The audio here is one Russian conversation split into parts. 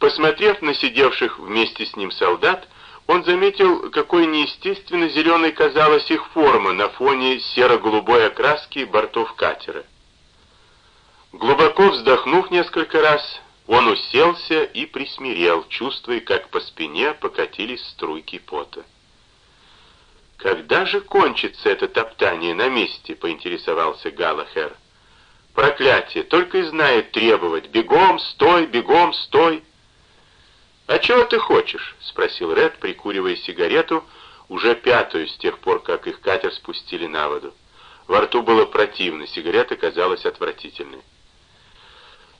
Посмотрев на сидевших вместе с ним солдат, он заметил, какой неестественно зеленой казалась их форма на фоне серо-голубой окраски бортов катера. Глубоко вздохнув несколько раз, он уселся и присмирел, чувствуя, как по спине покатились струйки пота. «Когда же кончится это топтание на месте?» — поинтересовался Галахер. «Проклятие! Только и знает требовать. Бегом, стой, бегом, стой!» «А чего ты хочешь?» — спросил Ред, прикуривая сигарету, уже пятую с тех пор, как их катер спустили на воду. Во рту было противно, сигарета казалась отвратительной.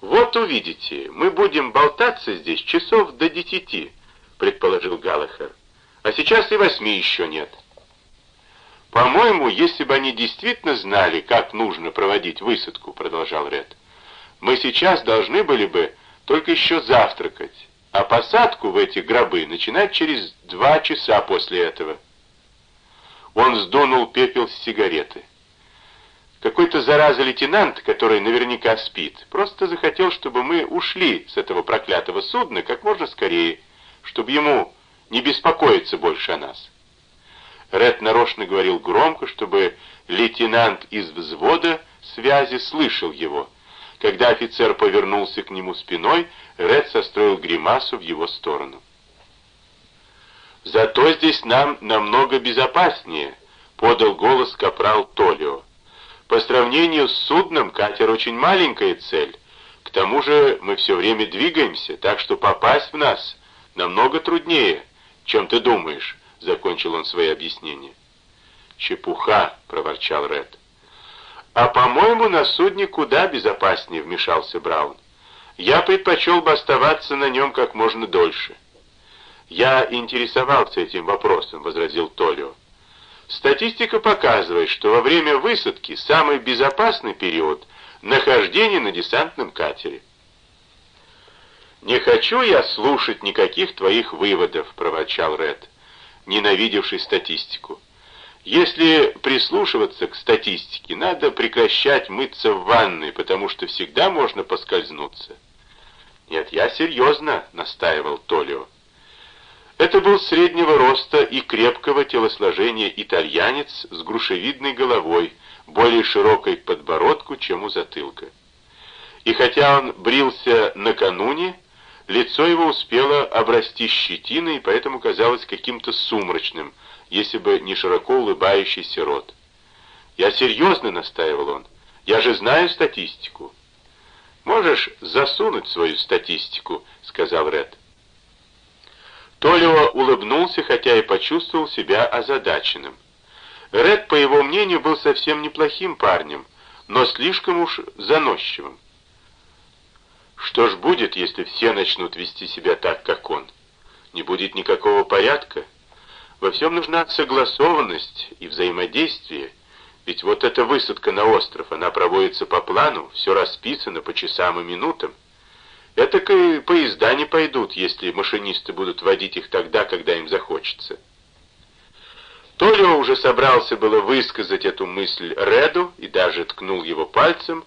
«Вот увидите, мы будем болтаться здесь часов до десяти», — предположил Галахер. «А сейчас и восьми еще нет». «По-моему, если бы они действительно знали, как нужно проводить высадку», — продолжал Ред, «мы сейчас должны были бы только еще завтракать, а посадку в эти гробы начинать через два часа после этого». Он сдунул пепел с сигареты. Какой-то зараза лейтенант, который наверняка спит, просто захотел, чтобы мы ушли с этого проклятого судна как можно скорее, чтобы ему не беспокоиться больше о нас. Ред нарочно говорил громко, чтобы лейтенант из взвода связи слышал его. Когда офицер повернулся к нему спиной, Ред состроил гримасу в его сторону. «Зато здесь нам намного безопаснее», — подал голос капрал Толио. «По сравнению с судном катер очень маленькая цель. К тому же мы все время двигаемся, так что попасть в нас намного труднее, чем ты думаешь». — закончил он свои объяснения. «Чепуха!» — проворчал Ред. «А, по-моему, на судне куда безопаснее», — вмешался Браун. «Я предпочел бы оставаться на нем как можно дольше». «Я интересовался этим вопросом», — возразил Толио. «Статистика показывает, что во время высадки самый безопасный период — нахождение на десантном катере». «Не хочу я слушать никаких твоих выводов», — проворчал Ред ненавидевший статистику. Если прислушиваться к статистике, надо прекращать мыться в ванной, потому что всегда можно поскользнуться. Нет, я серьезно, настаивал Толио. Это был среднего роста и крепкого телосложения итальянец с грушевидной головой, более широкой к подбородку, чем у затылка. И хотя он брился накануне, Лицо его успело обрасти щетиной, поэтому казалось каким-то сумрачным, если бы не широко улыбающийся рот. «Я серьезно», — настаивал он, — «я же знаю статистику». «Можешь засунуть свою статистику», — сказал Ред. Толио улыбнулся, хотя и почувствовал себя озадаченным. Ред, по его мнению, был совсем неплохим парнем, но слишком уж заносчивым. Что ж будет, если все начнут вести себя так, как он? Не будет никакого порядка. Во всем нужна согласованность и взаимодействие. Ведь вот эта высадка на остров, она проводится по плану, все расписано по часам и минутам. Это и поезда не пойдут, если машинисты будут водить их тогда, когда им захочется. Толио уже собрался было высказать эту мысль Реду и даже ткнул его пальцем,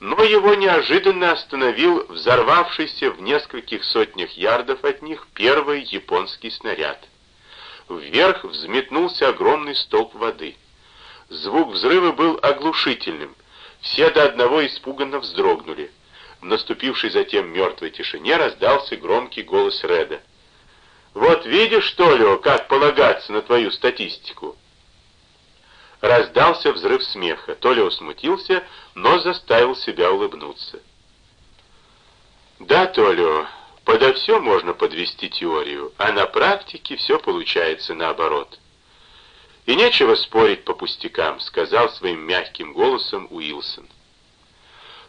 но его неожиданно остановил взорвавшийся в нескольких сотнях ярдов от них первый японский снаряд. Вверх взметнулся огромный столб воды. Звук взрыва был оглушительным. Все до одного испуганно вздрогнули. В наступившей затем мертвой тишине раздался громкий голос Реда. «Вот видишь, что ли, как полагаться на твою статистику?» Раздался взрыв смеха. Толя смутился, но заставил себя улыбнуться. «Да, Толю, подо все можно подвести теорию, а на практике все получается наоборот». «И нечего спорить по пустякам», — сказал своим мягким голосом Уилсон.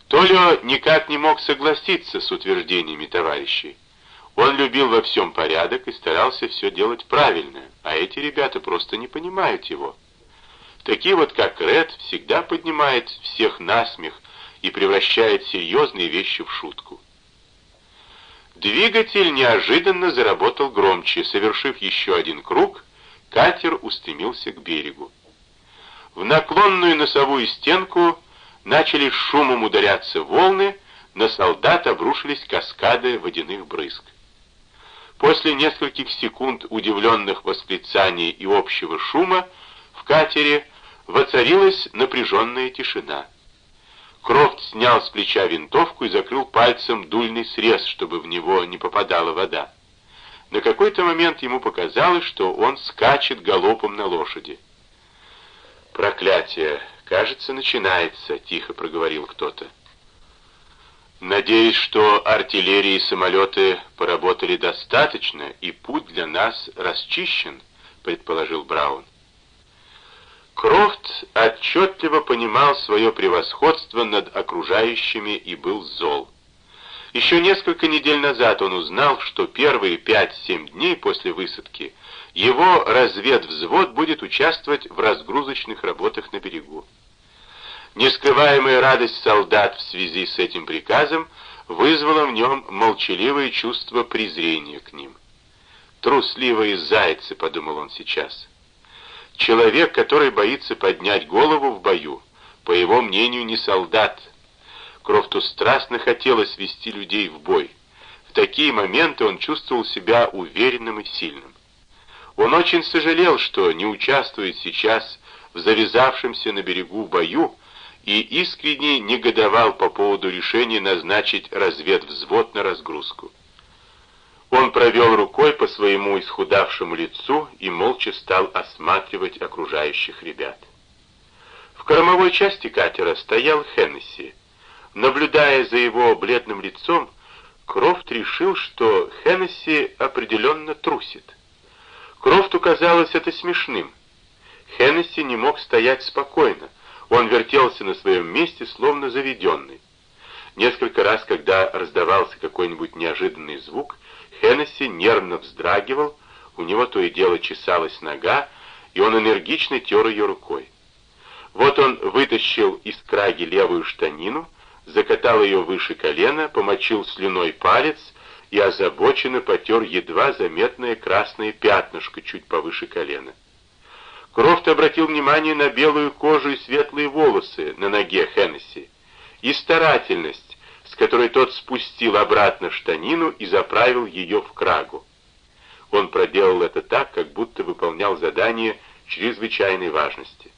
Толио никак не мог согласиться с утверждениями товарищей. Он любил во всем порядок и старался все делать правильно, а эти ребята просто не понимают его. Такие вот, как Ред, всегда поднимает всех насмех и превращает серьезные вещи в шутку. Двигатель неожиданно заработал громче. Совершив еще один круг, катер устремился к берегу. В наклонную носовую стенку начали шумом ударяться волны, на солдат обрушились каскады водяных брызг. После нескольких секунд удивленных восклицаний и общего шума в катере воцарилась напряженная тишина. Крофт снял с плеча винтовку и закрыл пальцем дульный срез, чтобы в него не попадала вода. На какой-то момент ему показалось, что он скачет галопом на лошади. «Проклятие! Кажется, начинается», — тихо проговорил кто-то. «Надеюсь, что артиллерии и самолеты поработали достаточно, и путь для нас расчищен», — предположил Браун. Крофт отчетливо понимал свое превосходство над окружающими и был зол. Еще несколько недель назад он узнал, что первые 5-7 дней после высадки его разведвзвод будет участвовать в разгрузочных работах на берегу. Нескрываемая радость солдат в связи с этим приказом вызвала в нем молчаливое чувство презрения к ним. «Трусливые зайцы», — подумал он сейчас. Человек, который боится поднять голову в бою, по его мнению, не солдат, Крофту страстно хотелось вести людей в бой. В такие моменты он чувствовал себя уверенным и сильным. Он очень сожалел, что не участвует сейчас в завязавшемся на берегу бою и искренне негодовал по поводу решения назначить разведвзвод на разгрузку. Он провел рукой по своему исхудавшему лицу и молча стал осматривать окружающих ребят. В кормовой части катера стоял Хеннесси. Наблюдая за его бледным лицом, Крофт решил, что Хеннесси определенно трусит. Крофту казалось это смешным. Хеннесси не мог стоять спокойно. Он вертелся на своем месте, словно заведенный. Несколько раз, когда раздавался какой-нибудь неожиданный звук, Хеннесси нервно вздрагивал, у него то и дело чесалась нога, и он энергично тер ее рукой. Вот он вытащил из краги левую штанину, закатал ее выше колена, помочил слюной палец и озабоченно потер едва заметное красное пятнышко чуть повыше колена. Крофт обратил внимание на белую кожу и светлые волосы на ноге Хеннесси и старательность, с которой тот спустил обратно штанину и заправил ее в крагу. Он проделал это так, как будто выполнял задание чрезвычайной важности.